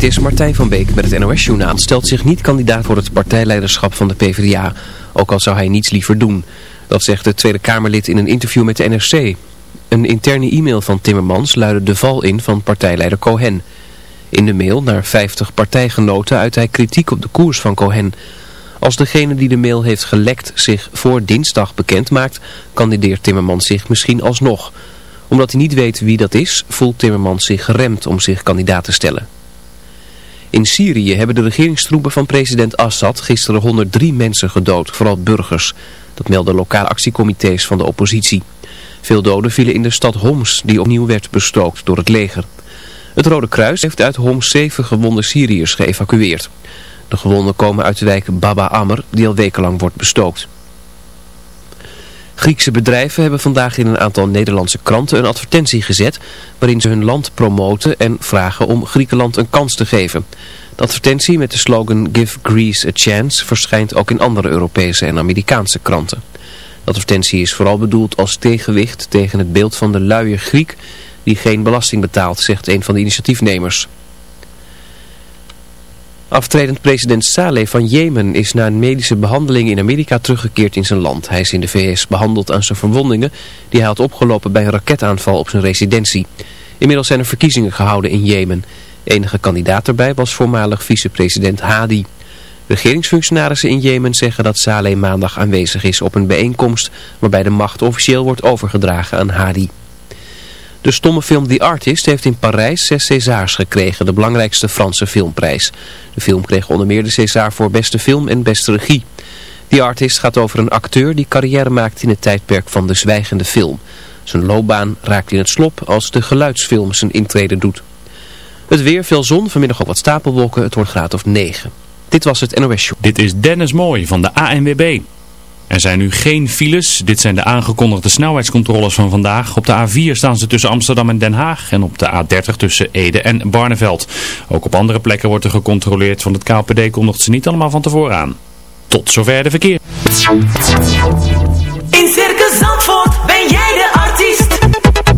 Dit is Martijn van Beek met het NOS-journaal. Stelt zich niet kandidaat voor het partijleiderschap van de PvdA. Ook al zou hij niets liever doen. Dat zegt de Tweede Kamerlid in een interview met de NRC. Een interne e-mail van Timmermans luidde de val in van partijleider Cohen. In de mail naar 50 partijgenoten uit hij kritiek op de koers van Cohen. Als degene die de mail heeft gelekt zich voor dinsdag bekend maakt, kandideert Timmermans zich misschien alsnog. Omdat hij niet weet wie dat is, voelt Timmermans zich geremd om zich kandidaat te stellen. In Syrië hebben de regeringstroepen van president Assad gisteren 103 mensen gedood, vooral burgers. Dat melden lokale actiecomité's van de oppositie. Veel doden vielen in de stad Homs, die opnieuw werd bestookt door het leger. Het Rode Kruis heeft uit Homs zeven gewonde Syriërs geëvacueerd. De gewonden komen uit de wijk Baba Amr, die al wekenlang wordt bestookt. Griekse bedrijven hebben vandaag in een aantal Nederlandse kranten een advertentie gezet waarin ze hun land promoten en vragen om Griekenland een kans te geven. De advertentie met de slogan Give Greece a Chance verschijnt ook in andere Europese en Amerikaanse kranten. De advertentie is vooral bedoeld als tegenwicht tegen het beeld van de luie Griek die geen belasting betaalt, zegt een van de initiatiefnemers. Aftredend president Saleh van Jemen is na een medische behandeling in Amerika teruggekeerd in zijn land. Hij is in de VS behandeld aan zijn verwondingen die hij had opgelopen bij een raketaanval op zijn residentie. Inmiddels zijn er verkiezingen gehouden in Jemen. enige kandidaat erbij was voormalig vicepresident Hadi. Regeringsfunctionarissen in Jemen zeggen dat Saleh maandag aanwezig is op een bijeenkomst waarbij de macht officieel wordt overgedragen aan Hadi. De stomme film The Artist heeft in Parijs zes Césars gekregen, de belangrijkste Franse filmprijs. De film kreeg onder meer de César voor beste film en beste regie. The Artist gaat over een acteur die carrière maakt in het tijdperk van de zwijgende film. Zijn loopbaan raakt in het slop als de geluidsfilm zijn intrede doet. Het weer, veel zon, vanmiddag ook wat stapelwolken, het wordt graad of 9. Dit was het NOS Show. Dit is Dennis Mooi van de ANWB. Er zijn nu geen files. Dit zijn de aangekondigde snelheidscontroles van vandaag. Op de A4 staan ze tussen Amsterdam en Den Haag en op de A30 tussen Ede en Barneveld. Ook op andere plekken wordt er gecontroleerd, want het KPD kondigt ze niet allemaal van tevoren aan. Tot zover de verkeer. In Circus Zandvoort ben jij de artiest.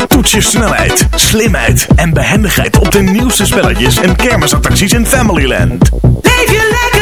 Toets je snelheid, slimheid en behendigheid op de nieuwste spelletjes en kermisattracties in Familyland. Leef je lekker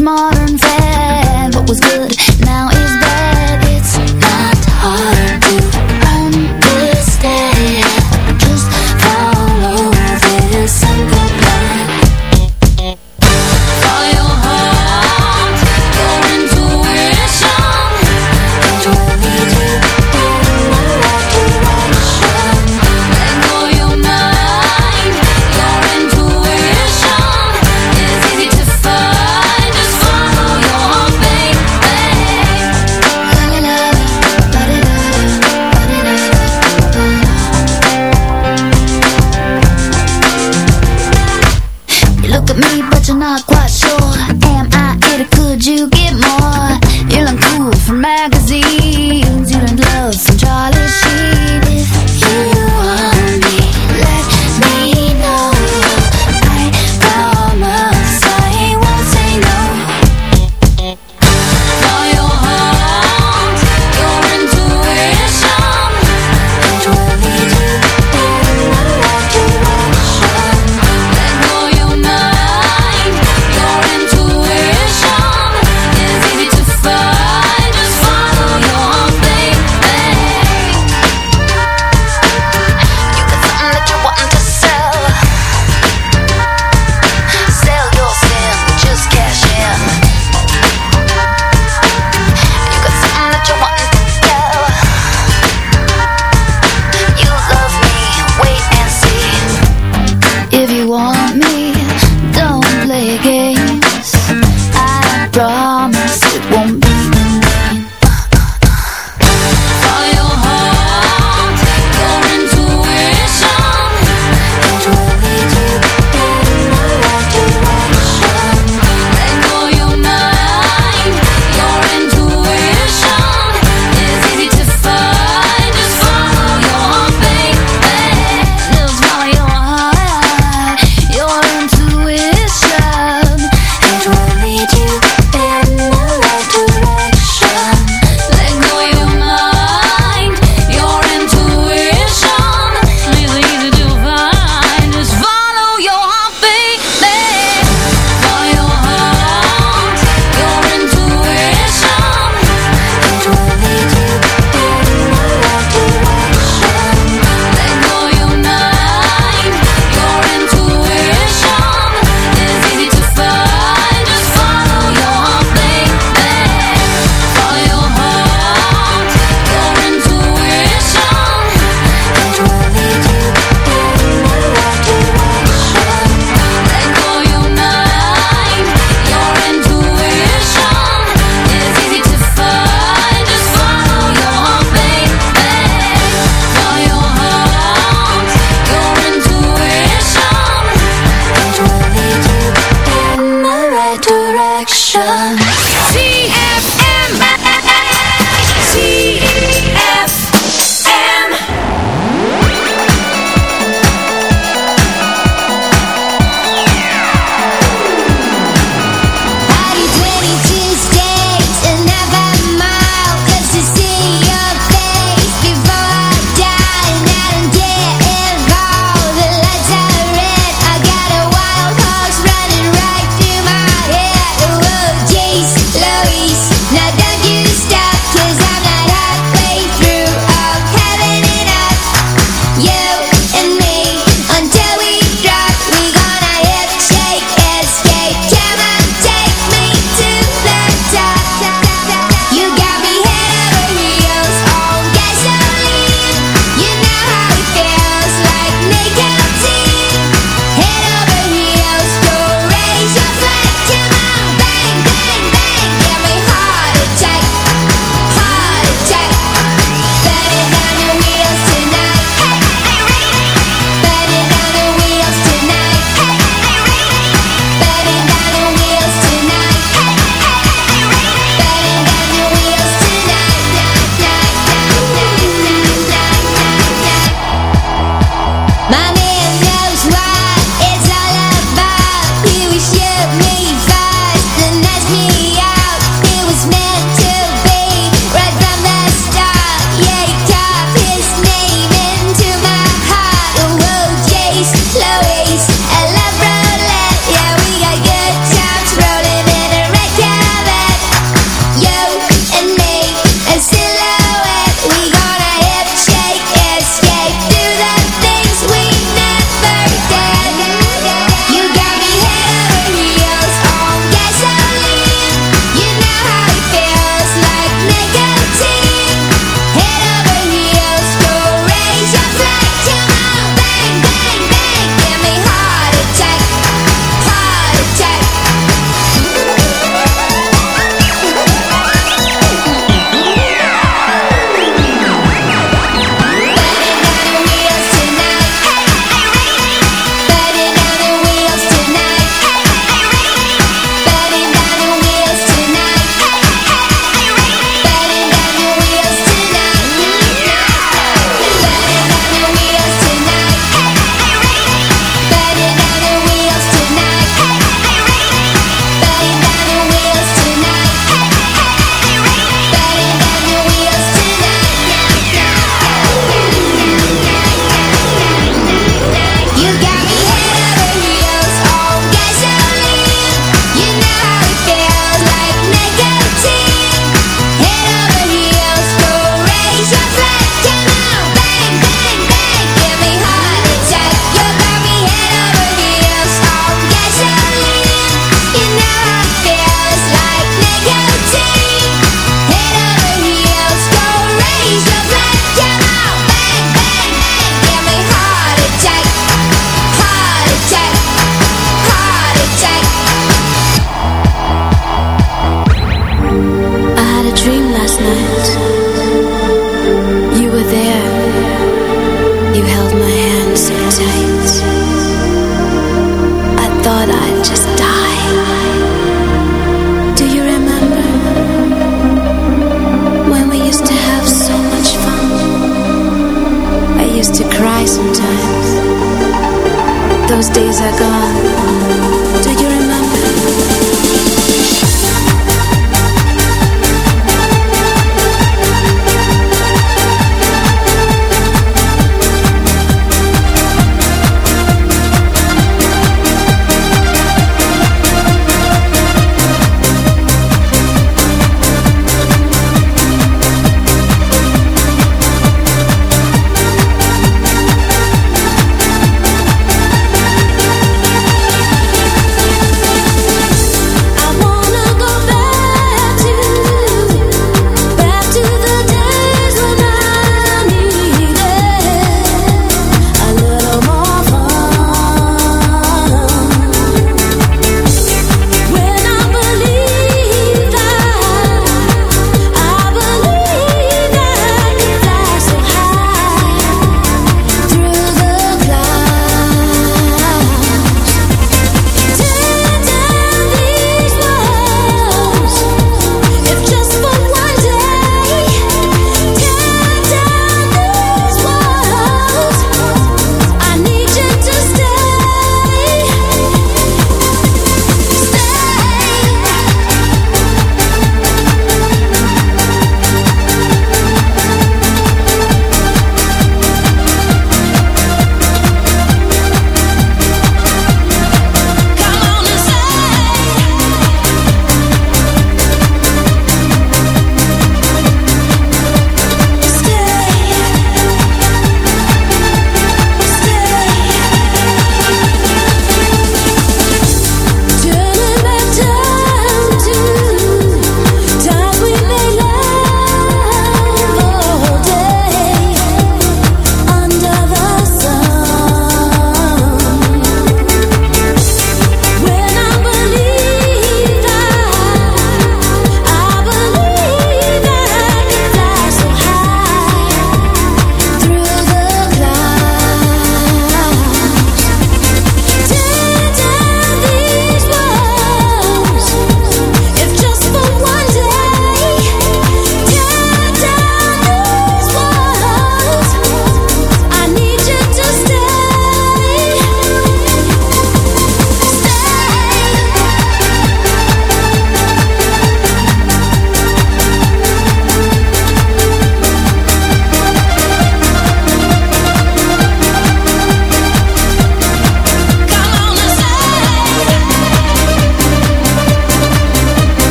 modern fad, what was good.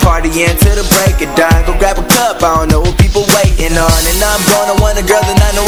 partying till the break of dawn. Go grab a cup, I don't know what people waiting on. And I'm gonna want a girl that I know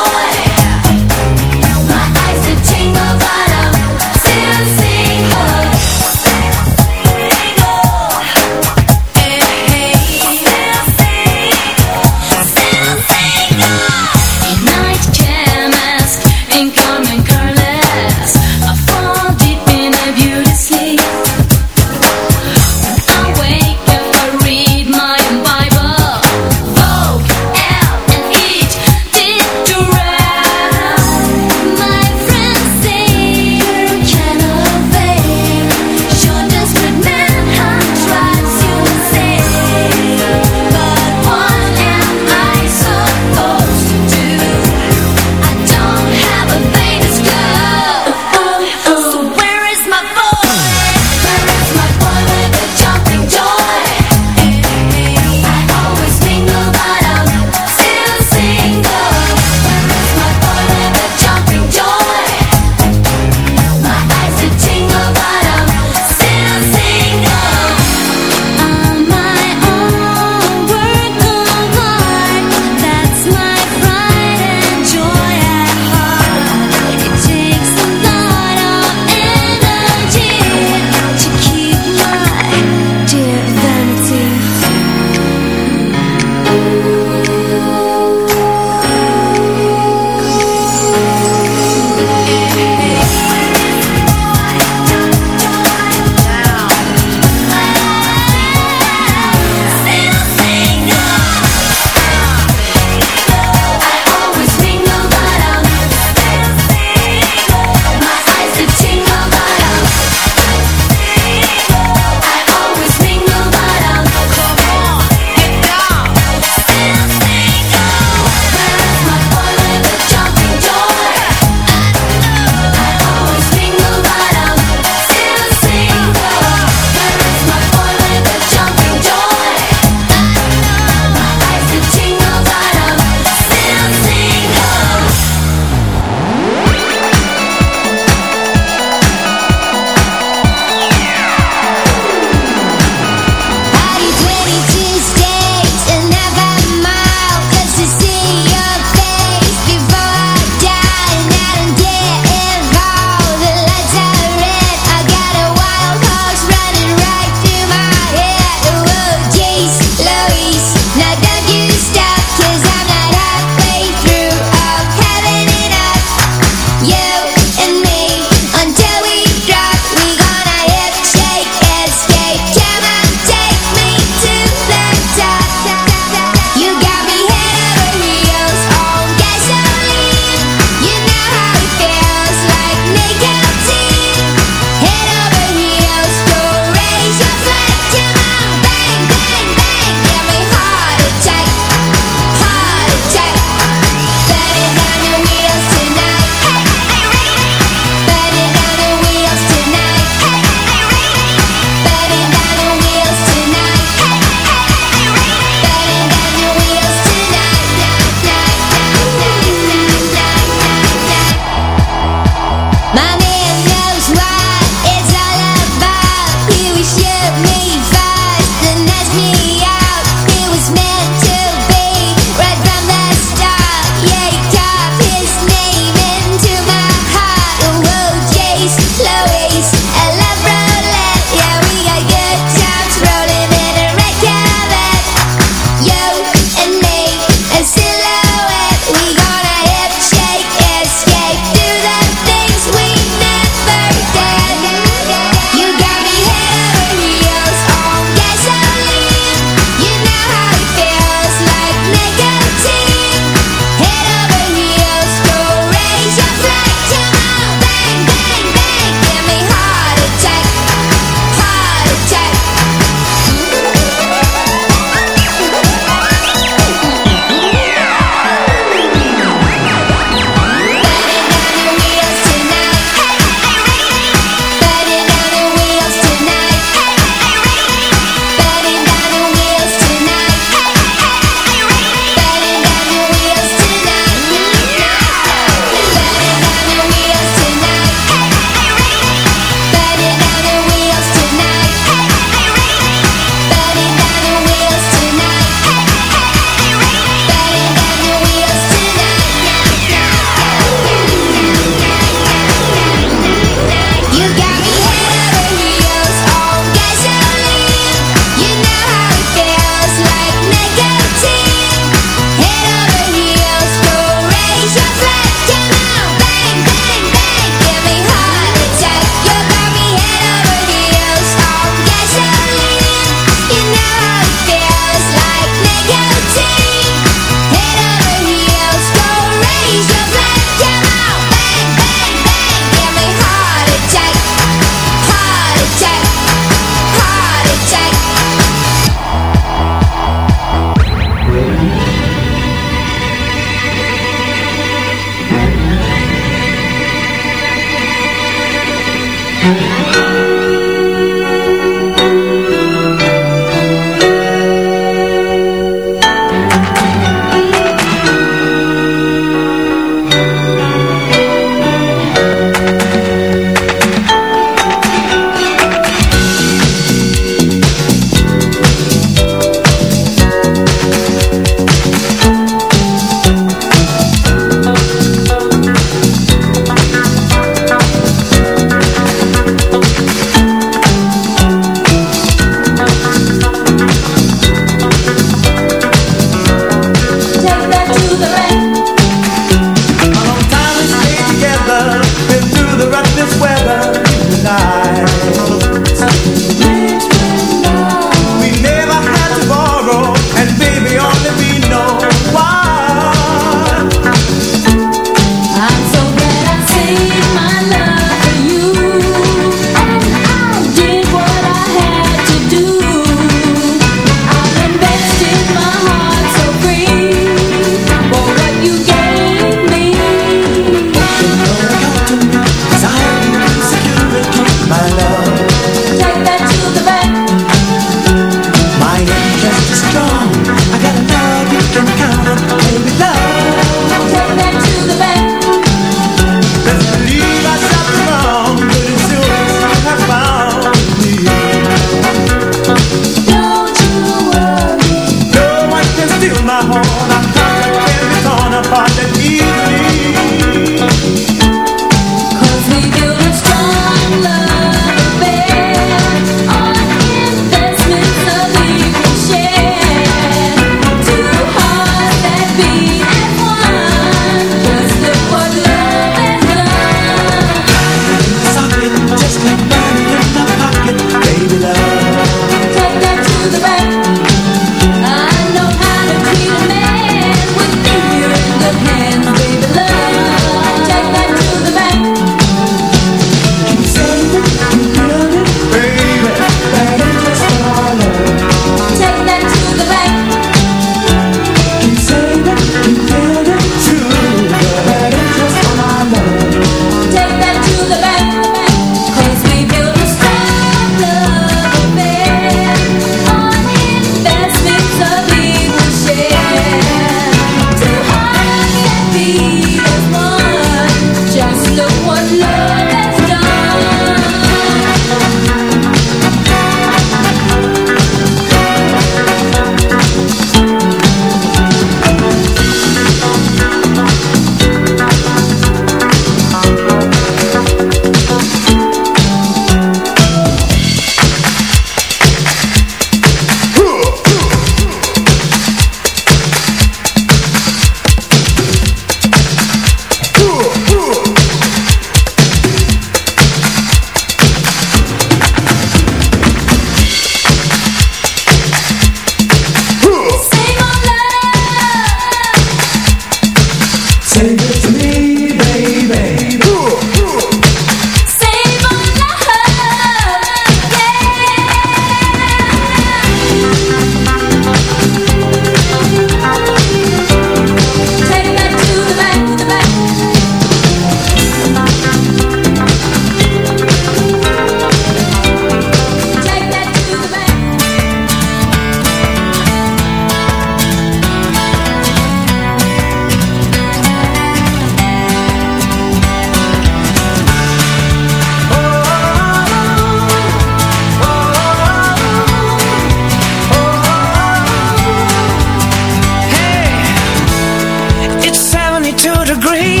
free.